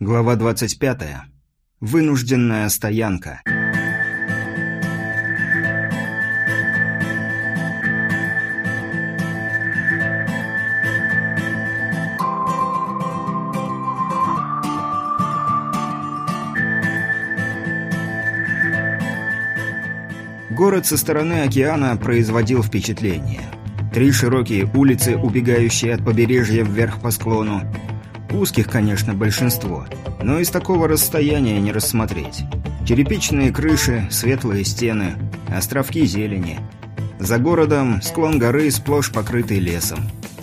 Глава 25. Вынужденная стоянка. Город со стороны океана производил впечатление. Три широкие улицы, убегающие от побережья вверх по склону. Узких, конечно, большинство, но из такого расстояния не рассмотреть. Черепичные крыши, светлые стены, островки зелени. За городом склон горы сплошь покрытый лесом.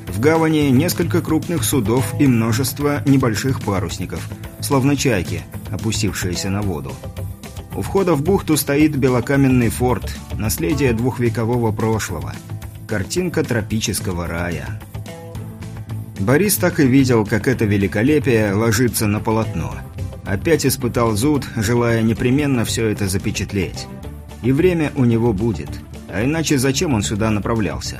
В гавани несколько крупных судов и множество небольших парусников, словно чайки, опустившиеся на воду. У входа в бухту стоит белокаменный форт, наследие двухвекового прошлого. Картинка тропического рая. Борис так и видел, как это великолепие ложится на полотно. Опять испытал зуд, желая непременно все это запечатлеть. И время у него будет. А иначе зачем он сюда направлялся?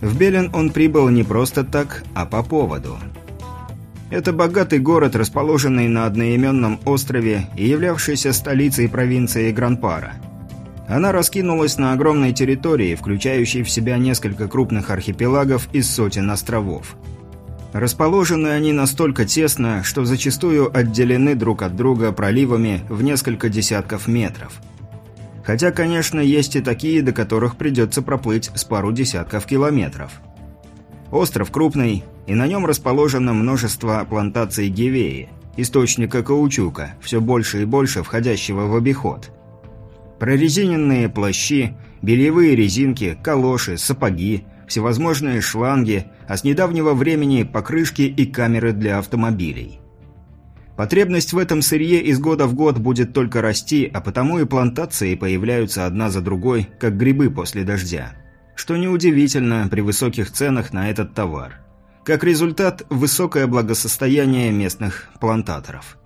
В Белен он прибыл не просто так, а по поводу – это богатый город, расположенный на одноименном острове и являвшийся столицей провинции Гранпара. Она раскинулась на огромной территории, включающей в себя несколько крупных архипелагов из сотен островов. Расположены они настолько тесно, что зачастую отделены друг от друга проливами в несколько десятков метров. Хотя, конечно, есть и такие, до которых придется проплыть с пару десятков километров. Остров крупный, и на нем расположено множество плантаций гивеи, источника каучука, все больше и больше входящего в обиход. Прорезиненные плащи, бельевые резинки, калоши, сапоги, всевозможные шланги, а с недавнего времени покрышки и камеры для автомобилей. Потребность в этом сырье из года в год будет только расти, а потому и плантации появляются одна за другой, как грибы после дождя. Что неудивительно при высоких ценах на этот товар. Как результат, высокое благосостояние местных плантаторов.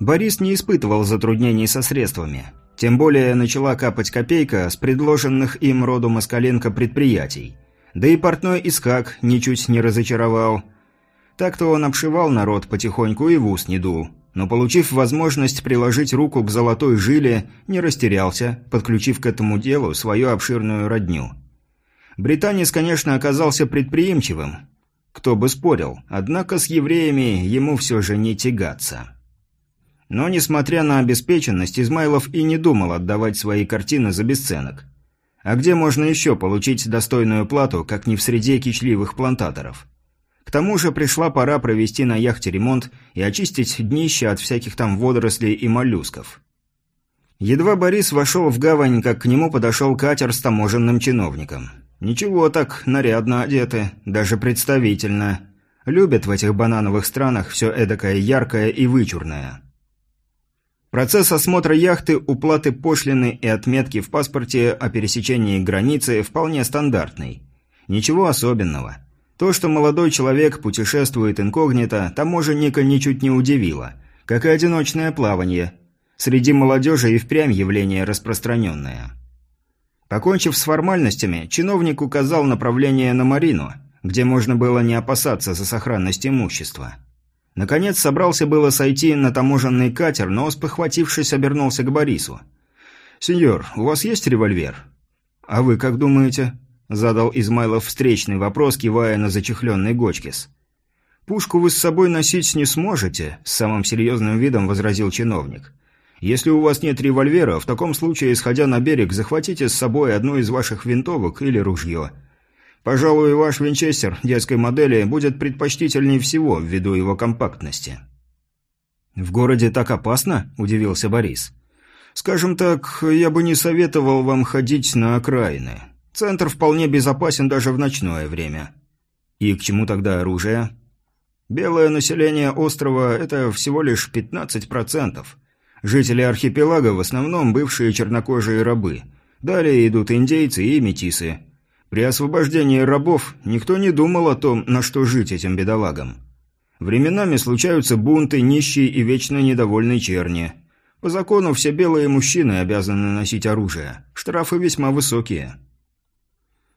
Борис не испытывал затруднений со средствами. Тем более начала капать копейка с предложенных им роду Москаленко предприятий. Да и портной Искак ничуть не разочаровал. Так-то он обшивал народ потихоньку и в ус не дул. Но получив возможность приложить руку к золотой жиле, не растерялся, подключив к этому делу свою обширную родню. Британец, конечно, оказался предприимчивым, кто бы спорил, однако с евреями ему все же не тягаться. Но, несмотря на обеспеченность, Измайлов и не думал отдавать свои картины за бесценок. А где можно еще получить достойную плату, как не в среде кичливых плантаторов? К тому же пришла пора провести на яхте ремонт и очистить днище от всяких там водорослей и моллюсков. Едва Борис вошел в гавань, как к нему подошел катер с таможенным чиновником. Ничего так, нарядно одеты, даже представительно. Любят в этих банановых странах все эдакое яркое и вычурное. Процесс осмотра яхты, уплаты пошлины и отметки в паспорте о пересечении границы вполне стандартный. Ничего особенного. То, что молодой человек путешествует инкогнито, таможенника ничуть не удивило, как и одиночное плавание. Среди молодежи и впрямь явление распространенное. Покончив с формальностями, чиновник указал направление на Марину, где можно было не опасаться за сохранность имущества. Наконец собрался было сойти на таможенный катер, но, спохватившись, обернулся к Борису. «Сеньор, у вас есть револьвер?» «А вы как думаете?» – задал Измайлов встречный вопрос, кивая на зачехленный Гочкис. «Пушку вы с собой носить не сможете», – с самым серьезным видом возразил чиновник. Если у вас нет револьвера, в таком случае, сходя на берег, захватите с собой одну из ваших винтовок или ружье. Пожалуй, ваш винчестер детской модели будет предпочтительнее всего ввиду его компактности. В городе так опасно? удивился Борис. Скажем так, я бы не советовал вам ходить на окраины. Центр вполне безопасен даже в ночное время. И к чему тогда оружие? Белое население острова это всего лишь 15%. Жители архипелага в основном бывшие чернокожие рабы. Далее идут индейцы и метисы. При освобождении рабов никто не думал о том, на что жить этим бедолагам. Временами случаются бунты, нищие и вечно недовольные черни. По закону все белые мужчины обязаны носить оружие. Штрафы весьма высокие.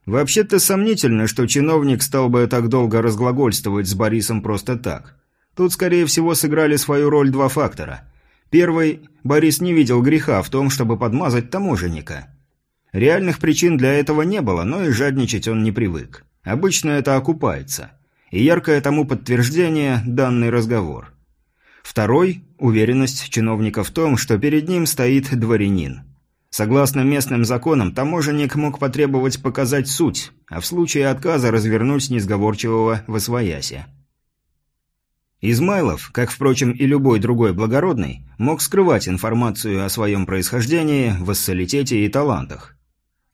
Вообще-то сомнительно, что чиновник стал бы так долго разглагольствовать с Борисом просто так. Тут, скорее всего, сыграли свою роль два фактора. Первый – Борис не видел греха в том, чтобы подмазать таможенника. Реальных причин для этого не было, но и жадничать он не привык. Обычно это окупается. И яркое тому подтверждение – данный разговор. Второй – уверенность чиновника в том, что перед ним стоит дворянин. Согласно местным законам, таможенник мог потребовать показать суть, а в случае отказа развернуть несговорчивого в освоясе. Измайлов, как, впрочем, и любой другой благородный, мог скрывать информацию о своем происхождении, вассалитете и талантах.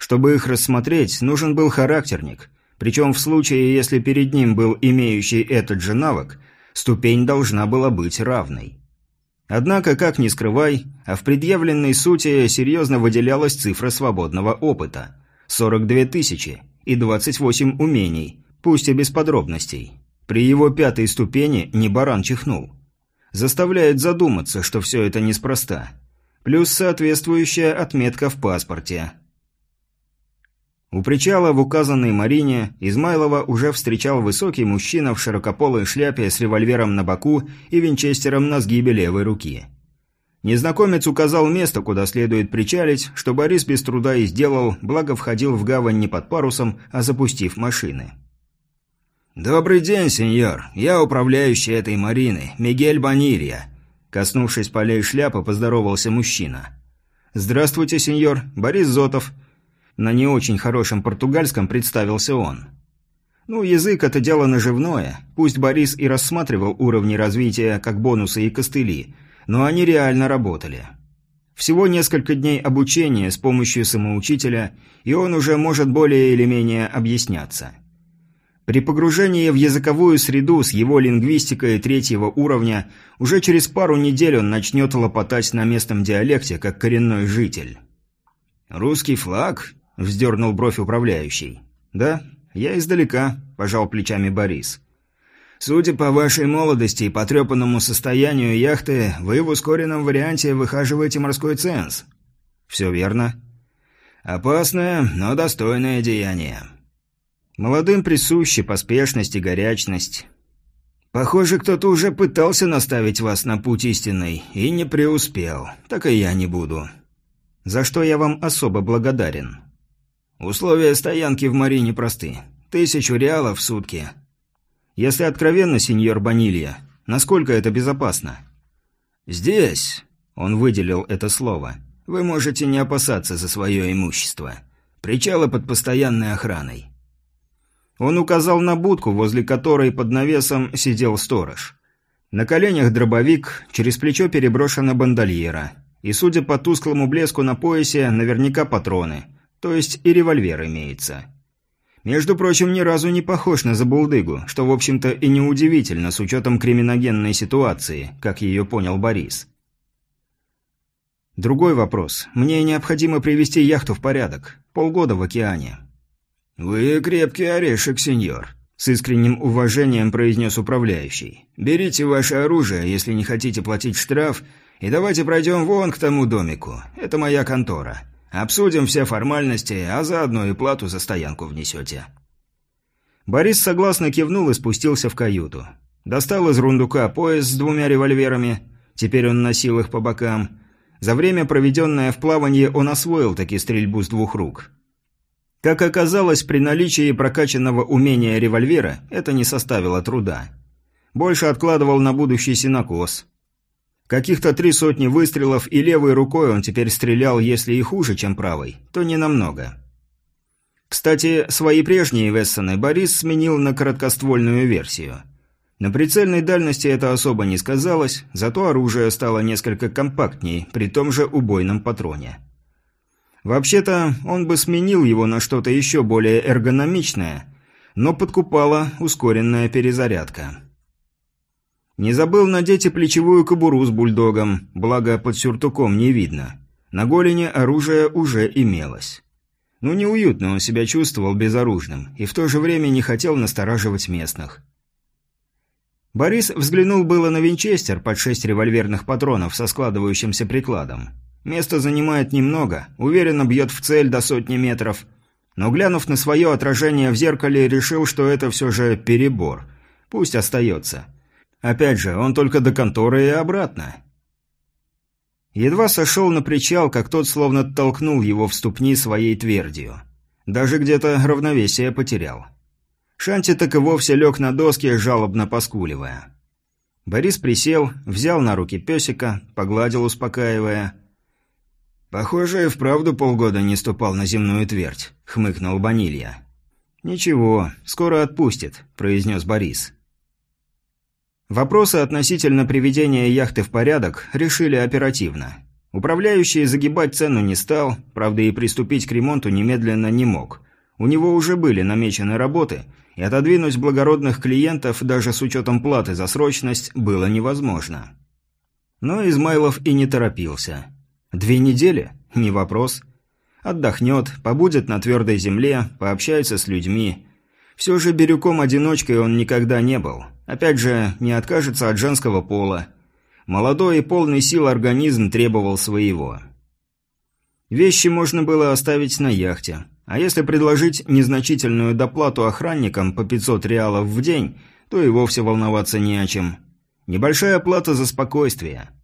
Чтобы их рассмотреть, нужен был характерник, причем в случае, если перед ним был имеющий этот же навык, ступень должна была быть равной. Однако, как ни скрывай, а в предъявленной сути серьезно выделялась цифра свободного опыта – 42 тысячи и 28 умений, пусть и без подробностей. При его пятой ступени не баран чихнул. Заставляет задуматься, что все это неспроста. Плюс соответствующая отметка в паспорте. У причала в указанной Марине Измайлова уже встречал высокий мужчина в широкополой шляпе с револьвером на боку и винчестером на сгибе левой руки. Незнакомец указал место, куда следует причалить, что Борис без труда и сделал, благо входил в гавань не под парусом, а запустив машины. «Добрый день, сеньор. Я управляющий этой Марины, Мигель Банилья». Коснувшись полей шляпы, поздоровался мужчина. «Здравствуйте, сеньор. Борис Зотов». На не очень хорошем португальском представился он. Ну, язык – это дело наживное. Пусть Борис и рассматривал уровни развития как бонусы и костыли, но они реально работали. Всего несколько дней обучения с помощью самоучителя, и он уже может более или менее объясняться. При погружении в языковую среду с его лингвистикой третьего уровня уже через пару недель он начнет лопотать на местном диалекте, как коренной житель. «Русский флаг?» – вздернул бровь управляющий. «Да, я издалека», – пожал плечами Борис. «Судя по вашей молодости и потрепанному состоянию яхты, вы в ускоренном варианте выхаживаете морской ценз». «Все верно». «Опасное, но достойное деяние». Молодым присущи поспешность и горячность. Похоже, кто-то уже пытался наставить вас на путь истинный и не преуспел. Так и я не буду. За что я вам особо благодарен. Условия стоянки в Марине просты. Тысячу реалов в сутки. Если откровенно, сеньор Банилья, насколько это безопасно? Здесь, он выделил это слово, вы можете не опасаться за свое имущество. Причалы под постоянной охраной. Он указал на будку, возле которой под навесом сидел сторож. На коленях дробовик, через плечо переброшена бандольера. И, судя по тусклому блеску на поясе, наверняка патроны. То есть и револьвер имеется. Между прочим, ни разу не похож на забулдыгу, что, в общем-то, и неудивительно с учетом криминогенной ситуации, как ее понял Борис. Другой вопрос. Мне необходимо привести яхту в порядок. Полгода в океане. «Вы крепкий орешек, сеньор», — с искренним уважением произнес управляющий. «Берите ваше оружие, если не хотите платить штраф, и давайте пройдем вон к тому домику. Это моя контора. Обсудим все формальности, а заодно и плату за стоянку внесете». Борис согласно кивнул и спустился в каюту. Достал из рундука пояс с двумя револьверами, теперь он носил их по бокам. За время, проведенное в плавании, он освоил таки стрельбу с двух рук. Как оказалось, при наличии прокачанного умения револьвера это не составило труда. Больше откладывал на будущий синокос. Каких-то три сотни выстрелов, и левой рукой он теперь стрелял, если и хуже, чем правой, то не намного. Кстати, свои прежние Вессоны Борис сменил на короткоствольную версию. На прицельной дальности это особо не сказалось, зато оружие стало несколько компактней при том же убойном патроне. Вообще-то, он бы сменил его на что-то еще более эргономичное, но подкупала ускоренная перезарядка. Не забыл надеть и плечевую кобуру с бульдогом, благо под сюртуком не видно. На голени оружие уже имелось. Ну, неуютно он себя чувствовал безоружным, и в то же время не хотел настораживать местных. Борис взглянул было на винчестер под шесть револьверных патронов со складывающимся прикладом. Место занимает немного, уверенно бьет в цель до сотни метров. Но глянув на свое отражение в зеркале, решил, что это все же перебор. Пусть остается. Опять же, он только до конторы и обратно. Едва сошел на причал, как тот словно толкнул его в ступни своей твердью. Даже где-то равновесие потерял. Шанти так и вовсе лег на доски, жалобно поскуливая. Борис присел, взял на руки песика, погладил, успокаивая. «Похоже, и вправду полгода не ступал на земную твердь», — хмыкнул Банилья. «Ничего, скоро отпустит», — произнес Борис. Вопросы относительно приведения яхты в порядок решили оперативно. Управляющий загибать цену не стал, правда и приступить к ремонту немедленно не мог. У него уже были намечены работы, и отодвинуть благородных клиентов даже с учетом платы за срочность было невозможно. Но Измайлов и не торопился. Две недели? Не вопрос. Отдохнет, побудет на твердой земле, пообщается с людьми. Все же Бирюком-одиночкой он никогда не был. Опять же, не откажется от женского пола. Молодой и полный сил организм требовал своего. Вещи можно было оставить на яхте. А если предложить незначительную доплату охранникам по 500 реалов в день, то и вовсе волноваться не о чем. Небольшая плата за спокойствие –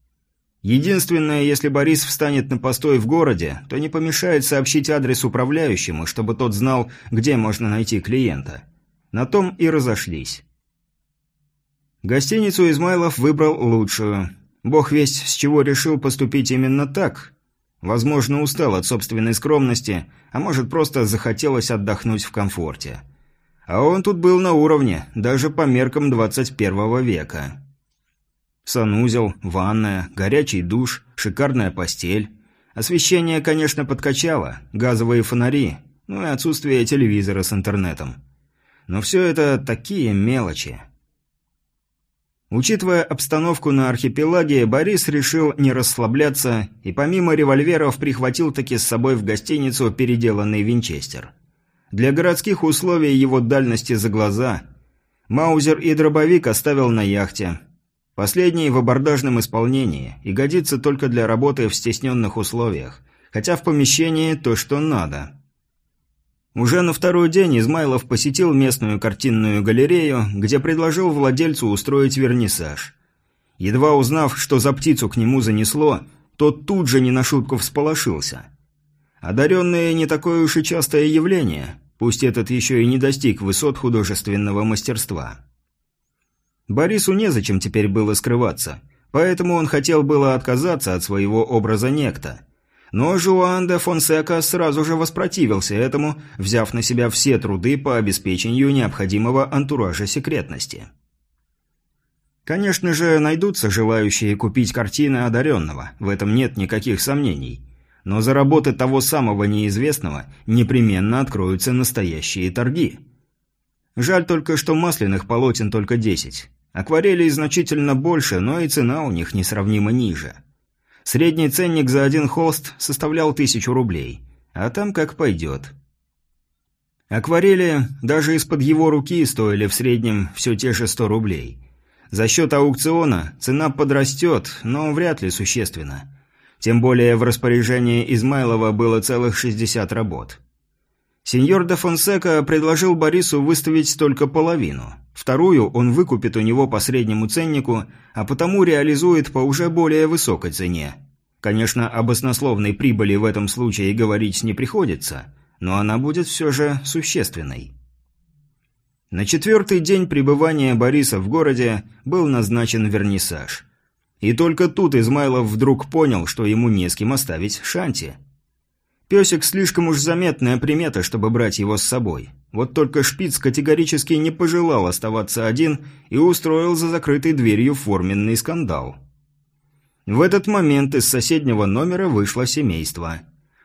Единственное, если Борис встанет на постой в городе, то не помешает сообщить адрес управляющему, чтобы тот знал, где можно найти клиента. На том и разошлись. Гостиницу Измайлов выбрал лучшую. Бог весть, с чего решил поступить именно так. Возможно, устал от собственной скромности, а может, просто захотелось отдохнуть в комфорте. А он тут был на уровне, даже по меркам 21 века. Санузел, ванная, горячий душ, шикарная постель. Освещение, конечно, подкачало, газовые фонари, ну и отсутствие телевизора с интернетом. Но все это такие мелочи. Учитывая обстановку на архипелаге, Борис решил не расслабляться и помимо револьверов прихватил таки с собой в гостиницу переделанный винчестер. Для городских условий его дальности за глаза. Маузер и дробовик оставил на яхте, Последний в абордажном исполнении и годится только для работы в стесненных условиях, хотя в помещении то, что надо. Уже на второй день Измайлов посетил местную картинную галерею, где предложил владельцу устроить вернисаж. Едва узнав, что за птицу к нему занесло, тот тут же не на шутку всполошился. Одаренные не такое уж и частое явление, пусть этот еще и не достиг высот художественного мастерства. Борису незачем теперь было скрываться, поэтому он хотел было отказаться от своего образа некто. Но Жуан де Фонсека сразу же воспротивился этому, взяв на себя все труды по обеспечению необходимого антуража секретности. Конечно же, найдутся желающие купить картины одаренного, в этом нет никаких сомнений. Но за работы того самого неизвестного непременно откроются настоящие торги. Жаль только, что масляных полотен только десять. Акварелей значительно больше, но и цена у них несравнимо ниже. Средний ценник за один холст составлял тысячу рублей, а там как пойдет. Акварели даже из-под его руки стоили в среднем все те же 100 рублей. За счет аукциона цена подрастет, но вряд ли существенно. Тем более в распоряжении Измайлова было целых 60 работ. Сеньор де Фонсека предложил Борису выставить только половину. Вторую он выкупит у него по среднему ценнику, а потому реализует по уже более высокой цене. Конечно, об оснословной прибыли в этом случае говорить не приходится, но она будет все же существенной. На четвертый день пребывания Бориса в городе был назначен вернисаж. И только тут Измайлов вдруг понял, что ему не с кем оставить шанти – Песик слишком уж заметная примета, чтобы брать его с собой. Вот только Шпиц категорически не пожелал оставаться один и устроил за закрытой дверью форменный скандал. В этот момент из соседнего номера вышло семейство.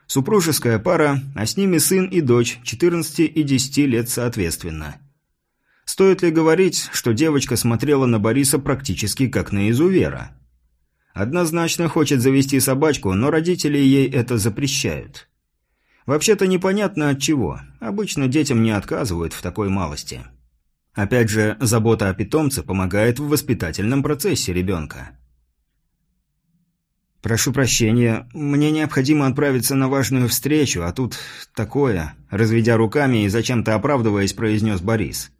Супружеская пара, а с ними сын и дочь, 14 и 10 лет соответственно. Стоит ли говорить, что девочка смотрела на Бориса практически как на изувера? Однозначно хочет завести собачку, но родители ей это запрещают. Вообще-то непонятно от чего. Обычно детям не отказывают в такой малости. Опять же, забота о питомце помогает в воспитательном процессе ребенка. «Прошу прощения, мне необходимо отправиться на важную встречу, а тут такое», разведя руками и зачем-то оправдываясь, произнес Борис.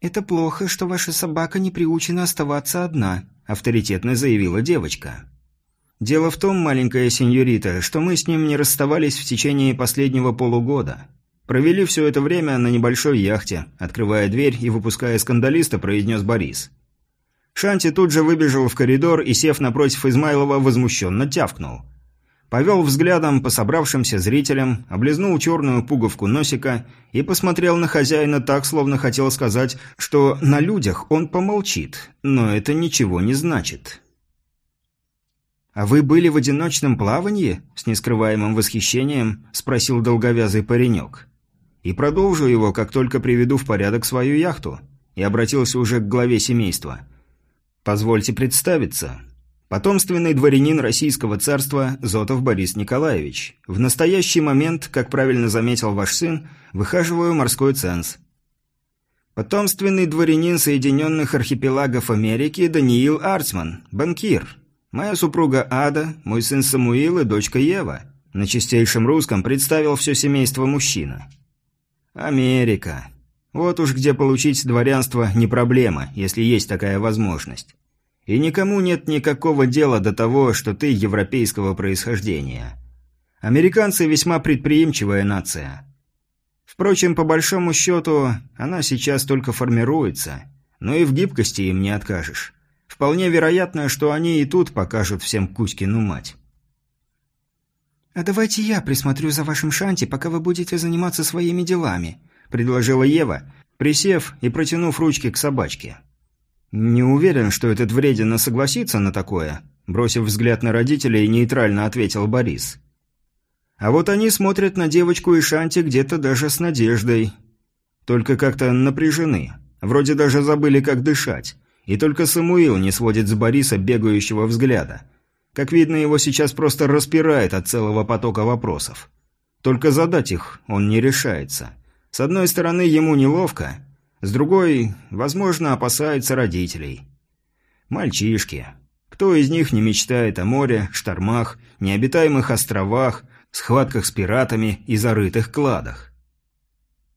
«Это плохо, что ваша собака не приучена оставаться одна», – авторитетно заявила девочка. «Дело в том, маленькая сеньорита, что мы с ним не расставались в течение последнего полугода. Провели все это время на небольшой яхте», – открывая дверь и выпуская скандалиста, произнес Борис. Шанти тут же выбежал в коридор и, сев напротив Измайлова, возмущенно тявкнул. Повел взглядом по собравшимся зрителям, облизнул черную пуговку носика и посмотрел на хозяина так, словно хотел сказать, что на людях он помолчит, но это ничего не значит. «А вы были в одиночном плавании?» – с нескрываемым восхищением спросил долговязый паренек. «И продолжу его, как только приведу в порядок свою яхту», и обратился уже к главе семейства. «Позвольте представиться. Потомственный дворянин Российского царства Зотов Борис Николаевич. В настоящий момент, как правильно заметил ваш сын, выхаживаю морской ценз. Потомственный дворянин Соединенных Архипелагов Америки Даниил Арцман, банкир. Моя супруга Ада, мой сын Самуил и дочка Ева. На чистейшем русском представил все семейство мужчина. Америка. Вот уж где получить дворянство не проблема, если есть такая возможность. И никому нет никакого дела до того, что ты европейского происхождения. Американцы весьма предприимчивая нация. Впрочем, по большому счету, она сейчас только формируется, но и в гибкости им не откажешь. Вполне вероятно, что они и тут покажут всем Кузькину мать. «А давайте я присмотрю за вашим Шанти, пока вы будете заниматься своими делами», – предложила Ева, присев и протянув ручки к собачке. «Не уверен, что этот вредина согласится на такое», бросив взгляд на родителей, нейтрально ответил Борис. А вот они смотрят на девочку и Шанти где-то даже с надеждой. Только как-то напряжены. Вроде даже забыли, как дышать. И только Самуил не сводит с Бориса бегающего взгляда. Как видно, его сейчас просто распирает от целого потока вопросов. Только задать их он не решается. С одной стороны, ему неловко, с другой, возможно, опасается родителей. Мальчишки. Кто из них не мечтает о море, штормах, необитаемых островах, схватках с пиратами и зарытых кладах?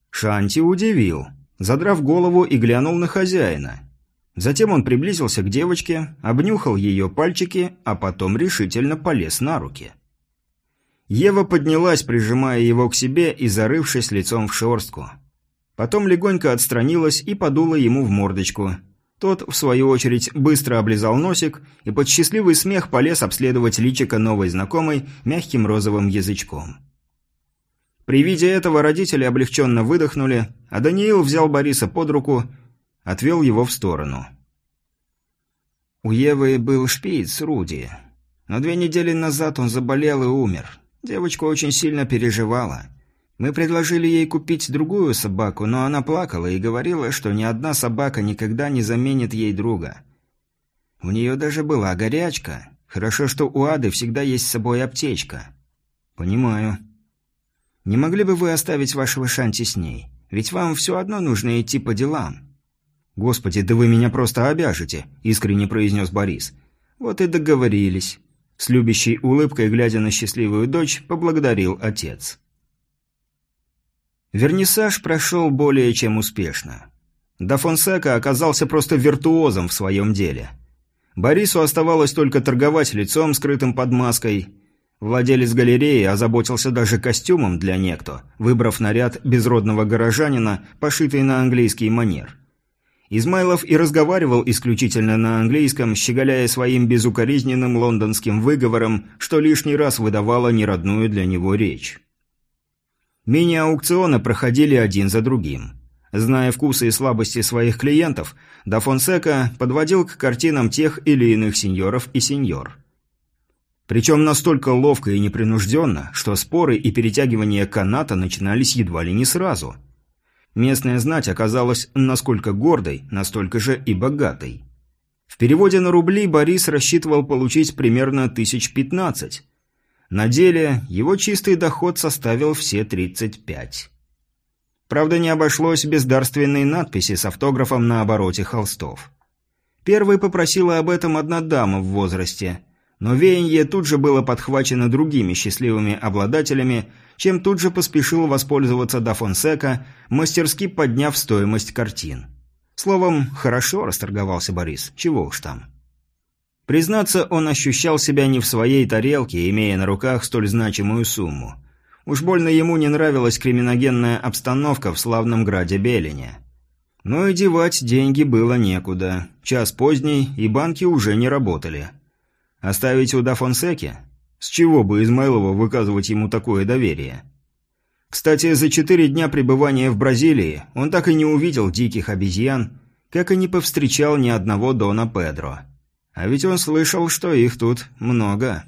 Шанти удивил, задрав голову и глянул на хозяина. Затем он приблизился к девочке, обнюхал ее пальчики, а потом решительно полез на руки. Ева поднялась, прижимая его к себе и зарывшись лицом в шерстку. Потом легонько отстранилась и подула ему в мордочку. Тот, в свою очередь, быстро облизал носик и под счастливый смех полез обследовать личико новой знакомой мягким розовым язычком. При виде этого родители облегченно выдохнули, а Даниил взял Бориса под руку, отвел его в сторону. У Евы был шпиц Руди. Но две недели назад он заболел и умер. Девочка очень сильно переживала. Мы предложили ей купить другую собаку, но она плакала и говорила, что ни одна собака никогда не заменит ей друга. У нее даже была горячка. Хорошо, что у Ады всегда есть с собой аптечка. Понимаю. Не могли бы вы оставить вашего Шанти с ней? Ведь вам все одно нужно идти по делам. Господи, да вы меня просто обяжете, искренне произнес Борис. Вот и договорились. С любящей улыбкой, глядя на счастливую дочь, поблагодарил отец. Вернисаж прошел более чем успешно. Да Фонсека оказался просто виртуозом в своем деле. Борису оставалось только торговать лицом, скрытым под маской. Владелец галереи озаботился даже костюмом для некто, выбрав наряд безродного горожанина, пошитый на английский манер. Измайлов и разговаривал исключительно на английском, щеголяя своим безукоризненным лондонским выговором, что лишний раз выдавало неродную для него речь. Мини-аукционы проходили один за другим. Зная вкусы и слабости своих клиентов, Да Фонсека подводил к картинам тех или иных сеньоров и сеньор. Причем настолько ловко и непринужденно, что споры и перетягивания каната начинались едва ли не сразу. Местная знать оказалась насколько гордой, настолько же и богатой. В переводе на рубли Борис рассчитывал получить примерно тысяч пятнадцать, на деле его чистый доход составил все 35. Правда, не обошлось без дарственной надписи с автографом на обороте холстов. Первой попросила об этом одна дама в возрасте, но веяние тут же было подхвачено другими счастливыми обладателями, чем тут же поспешил воспользоваться Дафонсека, мастерски подняв стоимость картин. Словом, хорошо расторговался Борис, чего уж там. Признаться, он ощущал себя не в своей тарелке, имея на руках столь значимую сумму. Уж больно ему не нравилась криминогенная обстановка в славном граде Белине. Но и девать деньги было некуда. Час поздний, и банки уже не работали. Оставить у Дафонсеки? С чего бы Измайлова выказывать ему такое доверие? Кстати, за четыре дня пребывания в Бразилии он так и не увидел диких обезьян, как и не повстречал ни одного Дона Педро. А ведь он слышал, что их тут много.